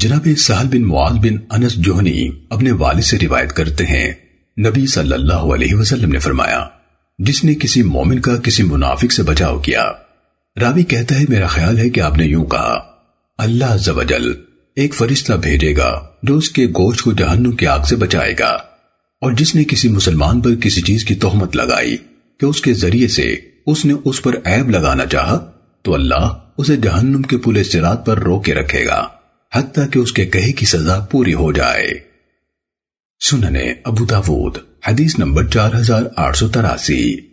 جناب سہل بن معاذ بن انس جوہنی اپنے والد سے روایت کرتے ہیں۔ نبی صلی اللہ علیہ وسلم نے فرمایا، جس نے کسی مومن کا کسی منافق سے بچاؤ کیا۔ راوی کہتا ہے، میرا خیال ہے کہ آپ نے یوں کہا، اللہ عز ایک فرشتہ بھیجے گا جو اس کے گوشت کو جہنم کی آگ سے بچائے گا، اور جس نے کسی مسلمان پر کسی چیز کی تہمت لگائی کہ اس کے ذریعے سے اس نے اس پر عیب لگانا چاہا تو اللہ اسے جہنم کے پورے سرات پر رو کے رکھے گا حتیٰ کہ اس کے کہے کی